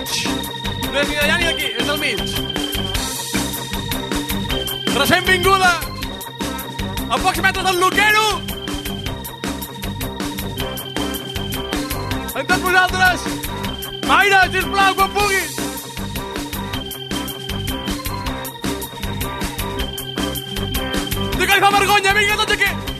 No és ni d'allà ni d'aquí, és del mig. Recent vinguda, a pocs metres del Luquero. Amb tots vosaltres, Mayra, sisplau, quan puguis. Que li fa vergonya, vinga, tots aquí.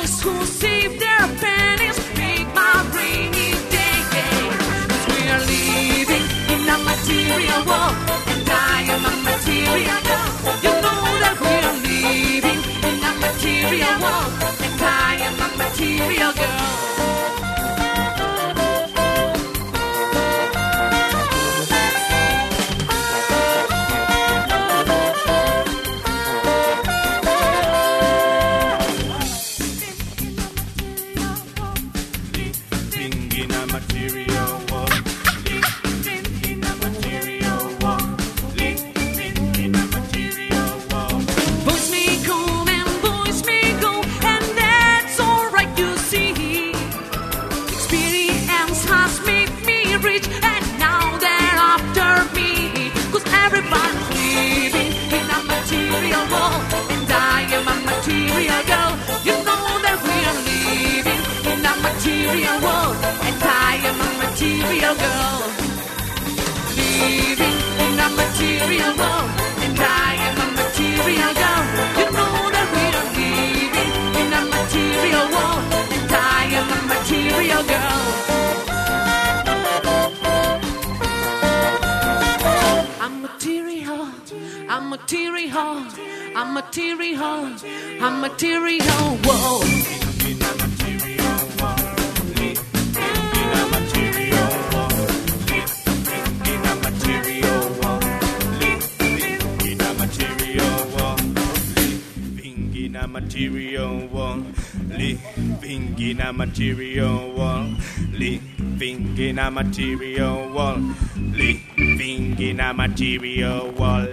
Boys who save their pennies make my rainy day. 'Cause we are living in a material world, and I am a material girl. You know that we are living in a material world, and I am a material girl. Material girl. Living in a material world, and I am a material girl. You know that we are living in a material world, and I am a material girl. I'm material, I'm material, I'm material, I'm material, whoa. In a material world. Living in a material world. Living in a material world. Living in a material world.